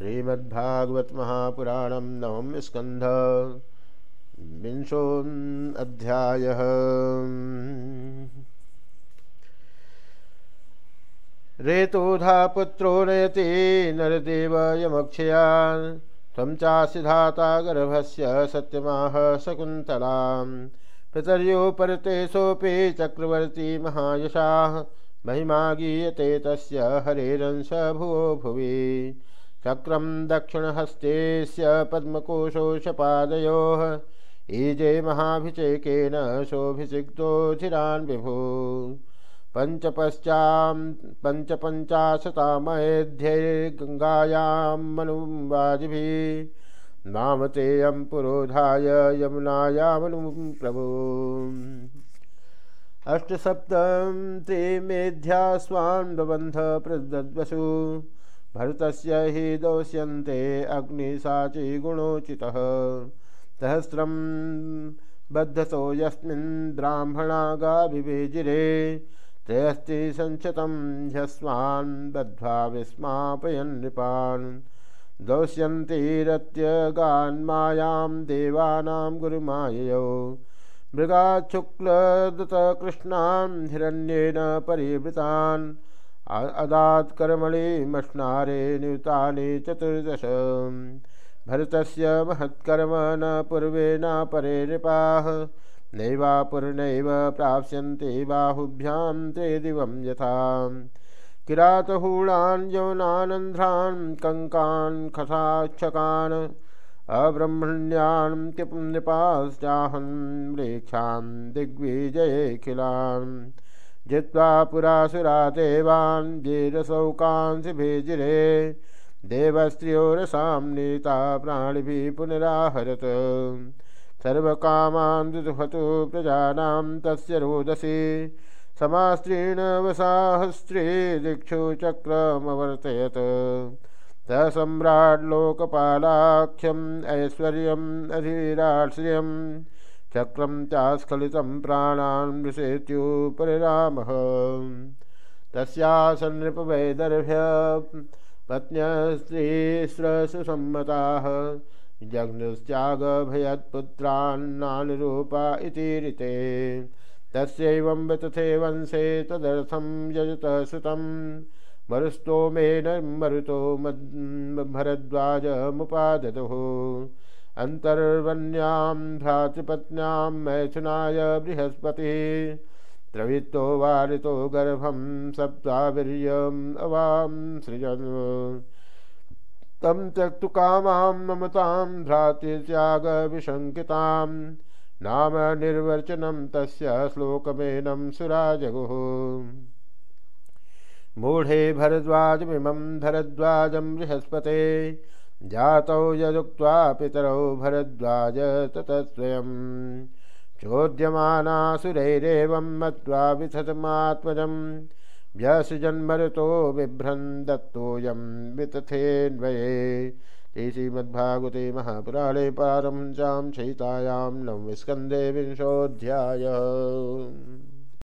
श्रीमद्भागवत महापुराण नवम स्कंध विंशोध्याय रेतोधा पुत्रो नयति, नरदेव यमक्षयान्, त्वं चासि धाता गर्भस्य सत्यमाह शकुन्तलां। पितर्यो परते सोऽपि चक्रवर्ती महायशा, महिमा गीयते तस्य हरेरंश भुवो भुवि। चक्रम दक्षिणहस्तेस्य पद्मकोशोषपादयोः। ईजे महाभिषेकेन शोभिषिक्तोधिरान् विभु। पञ्चपश्चां पञ्चपञ्चाशतामयध्ये गङ्गायां मनुवाजिभिः नामतेयं पुरोधाय यमुनायामनु प्रभु। अष्टसप्तं ते मेध्यास्वान् बबन्ध प्रदद्वसु भरतस्य हि दौश्यन्ते अग्निसाची गुणोचितः। सहस्रं बद्धतो यस्मिन् ब्राह्मणा गाभिवेजिरे त्रयस्ति सञ्चतं ह्यस्मान् बद्ध्वा विस्मापयन् नृपान्। दौश्यन्तीरत्यगान्मायां देवानां गुरुमाययौ। मृगाच्छुक्लदतकृष्णान् हिरण्येन परिवृतान्। अदात् कर्मणि मश्नारे नियुतानि चतुर्दश। भरतस्य महत्कर्म न पूर्वे न परे नृपाः। नैवापुर्नैव प्राप्स्यन्ते बाहुभ्यां ते दिवं यथा। किरातहूणान्, यौनानन्ध्रान्, कङ्कान् खसाक्षकान् अब्रह्मण्यान् नृपाश्चाहन् म्लेक्षां दिग्विजयेऽखिलान् जित्वा पुरासुरा देवान् जेरसौकांसि भेजिरे। देवस्त्रियोरसां नीता प्राणिभिः पुनराहरत। सर्वकामान् दुहतु प्रजानां तस्य रोदसी। समास्त्रीण वसाहस्त्री दिक्षु चक्रमवर्तयत स सम्राट् ऐश्वर्यम् अधीराश्रियम्। चक्रम चास्खलितं प्राणान् मृषेत्युपरिरामः तस्यासन्नृपवैदर्भ्य पत्न्यस्त्रीस्रसुसम्मताः जग्नुस्त्यागभयत्पुत्रान्नानुरूपा इति ऋते तस्यैवं वितथे वंशे तदर्थं यजतः सुतं। मरुस्तोमेन मरुतो भरद्वाजमुपादतुः अंतर्वन्यां भ्रातृपत्न्यां मैथुनाय बृहस्पतिः द्रवितो वारितो गर्भं सप्तावीर्यम् अवां सृजन्। तं त्यक्तु कामां ममतां भ्रातृत्यागविशङ्कितां नाम निर्वर्चनं तस्य श्लोकमेनं सुराजगुः। मूढे भरद्वाजमिमं भरद्वाजं बृहस्पते। जातौ यदुक्त्वा पितरौ भरद्वाज ततस्वयं चोद्यमानासुरैरेवं मत्वा विथतमात्मजं व्यसृजन्मरुतो बिभ्रन् दत्तोऽयं वितथेन्वये। ते श्रीमद्भागवते महापुराणे पारं चां शयितायां नवस्कन्दे विंशोऽध्याय।